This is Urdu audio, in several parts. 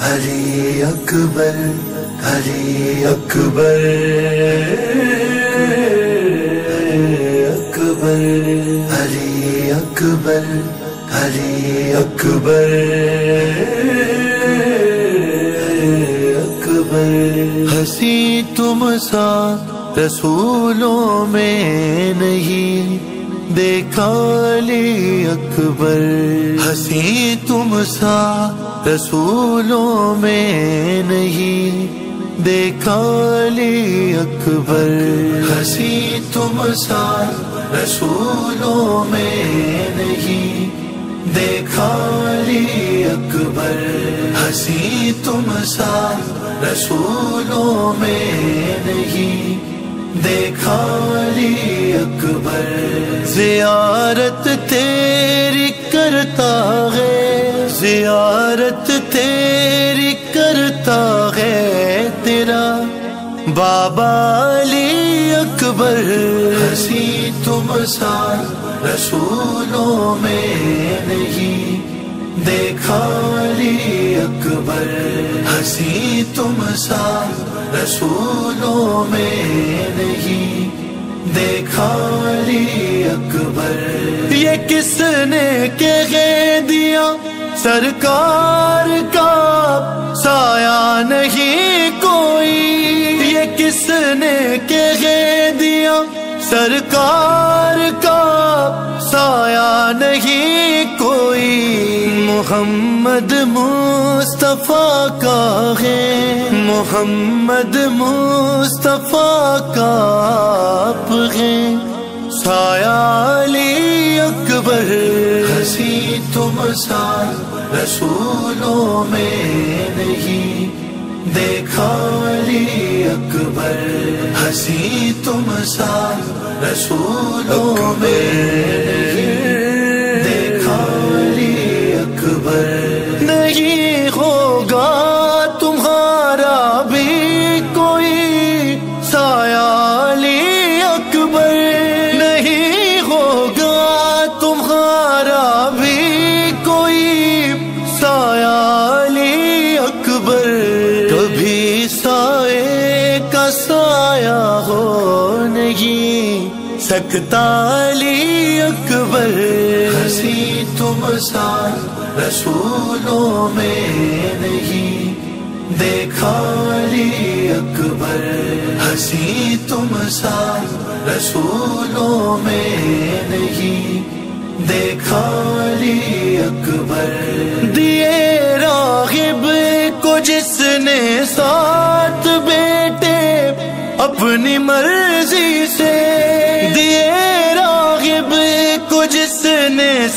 علی اکبر علی اکبر اکبر علی اکبر علی اکبر اکبر۔ ہنسی تم سا رسولوں میں نہیں۔ دیکھا علی اکبر۔ ہنسی تم سا، رسولوں میں نہیں۔ دیکھا علی اکبر۔ ہنسی تم سا، رسولوں میں نہیں۔ دیکھا علی اکبر۔ ہنسی تم سا، رسولوں میں نہیں۔ دیکھا علی اکبر، زیارت تیری کرتا ہے، زیارت تیری کرتا ہے تیرا۔ بابا علی اکبر، ہنسی تم سا رسولوں میں نہیں۔ دیکھا علی اکبر، ہنسی تم سا رسولوں میں نہیں، دیکھا علی اکبر۔ یہ کس نے کہہ دیا سرکار کا سایہ نہیں کوئی۔ یہ کس نے کہ سرکار کا سایہ نہیں کوئی۔ محمد مصطفیٰ کا ہے۔ محمد مصطفیٰ کا آپ ہے سایہ علی اکبر۔ ہنسی تم سا رسولوں میں نہیں۔ دیکھا علی اکبر ہنسی تم سا رسولوں میں۔ دیکھا علی اکبر سکتا علی اکبر۔ ہنسی تم سا رسولوں میں نہیں۔ دیکھا علی اکبر۔ ہنسی تم سا رسولوں میں نہیں۔ دیکھا علی اکبر۔ دیے راغب کو جس نے ساتھ بیٹے اپنی مرضی سے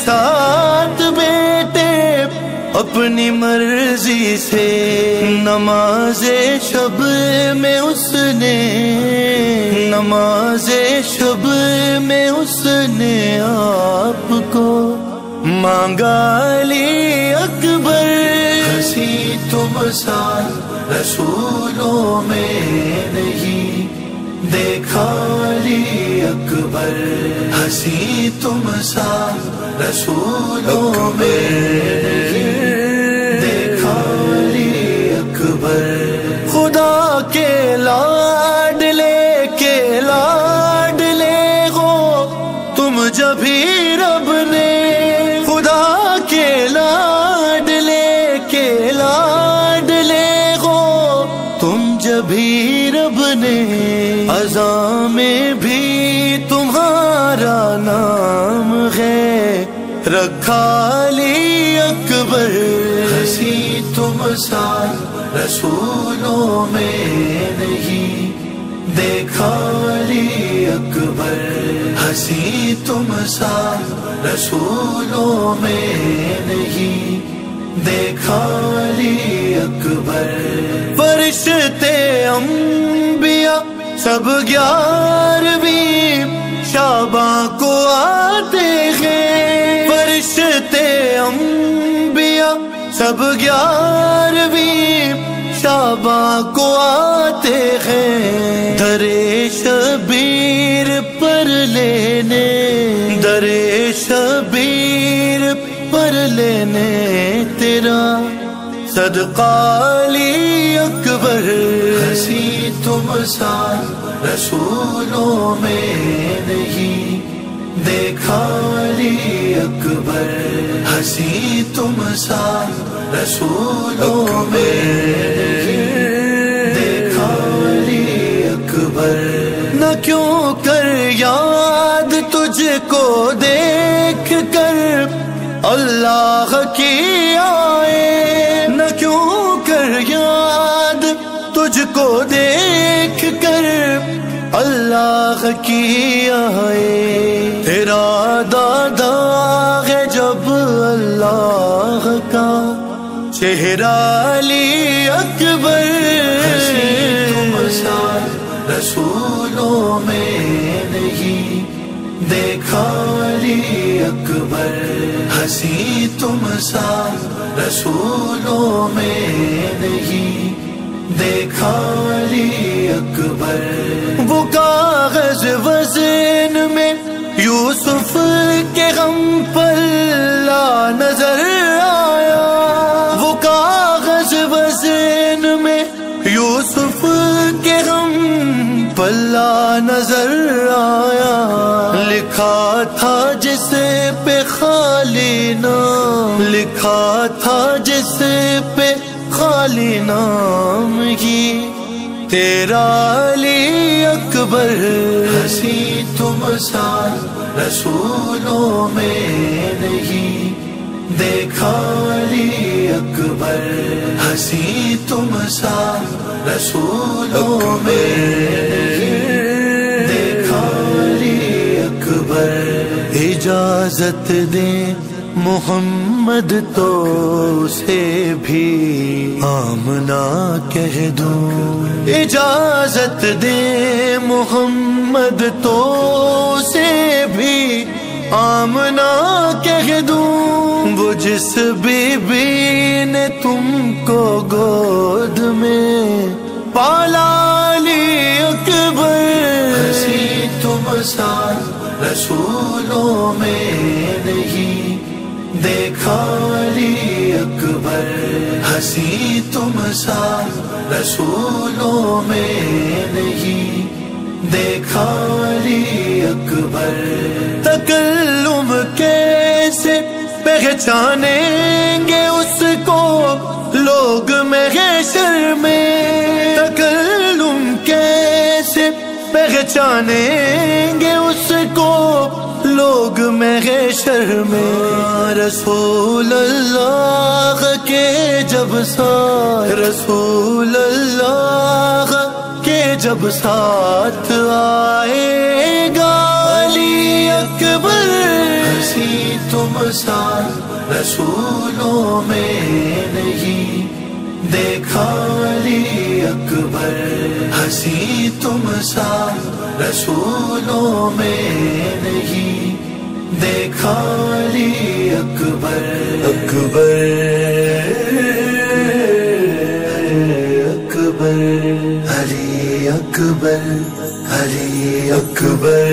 ساتھ بیٹے اپنی مرضی سے۔ نماز شب میں اس نے، نماز شب میں اس نے آپ کو مانگا علی اکبر۔ ہنسی تم سا رسولوں میں نہیں۔ دیکھا علی اکبر، ہنسی تم سا رسولوں میں۔ دیکھا علی اکبر، خدا کے لاڈ لے کے لاڈ لے ہو تم جبھی رب نے خدا کے لاڈ لے کے لاڈ لے ہو تم جبھی رب نے میں بھی تمہارا نام ہے۔ رکھا علی اکبر۔ ہنسی تم سا رسولوں میں نہیں۔ دیکھا علی اکبر۔ ہنسی تم سا رسولوں میں نہیں۔ دیکھا علی اکبر۔ فرشتے انبیاء سب گیارہویں شاباں کو آتے ہیں۔ فرشتے انبیاء سب گیارہویں شاباں کو آتے ہیں۔ درے شبیر پر لینے درے شبیر پر لینے تیرا صدقہ بدقالی اکبر ہنسی تم سال رسولوں میں نہیں۔ دیکھا علی اکبر، ہنسی تم سال رسولوں میں دیکھا علی اکبر، نہ کیوں کر یاد تجھ کو دیکھ کر۔ اللہ کی آئے اللہ کی آئے، تیرا دادا ہے جب اللہ کا چہرہ علی اکبر۔ رسولوں میں نہیں، دیکھا علی اکبر۔ ہنسی تم سا رسولوں میں نہیں۔ دیکھا علی اکبر۔ وہ کاغذ وزن میں یوسف کے غم پر لا نظر آیا۔ وہ کاغذ وزن میں یوسف کے غم پلا نظر آیا۔ لکھا تھا جسے پہ خالی نام، لکھا تھا جسے پہ خالی نام۔ ہی تیرا علی اکبر۔ ہنسی تم سال رسولوں میں نہیں۔ دیکھا علی اکبر۔ ہنسی تم سال رسولوں میں دیکھا علی اکبر۔ اجازت دیں محمد تو سے بھی آمنا کہہ دوں۔ اجازت دے محمد تو سے بھی آمنا کہہ دوں۔ وہ جس بی بی نے تم کو گود میں پالا لی اکبر۔ ہنسی تم سال رسولوں میں نہیں۔ دیکھا علی اکبر، ہنسی تم سال رسولوں میں نہیں۔ دیکھا علی اکبر، تکلم کیسے پہچانیں گے اس کو؟ لوگ محشر میں تکلم کیسے پہچانیں گے اس لوگ میں۔ رسول اللہ کے جب ساتھ۔ رسول اللہ کے جب ساتھ آئے گا۔ علی اکبر۔ ہنسی تم ساتھ۔ رسولوں میں نہیں۔ دیکھا علی اکبر۔ ہنسی تم ساتھ۔ رسولوں میں نہیں۔ دیکھا علی اکبر۔ اکبر۔ اکبر۔ علی اکبر۔ علی اکبر۔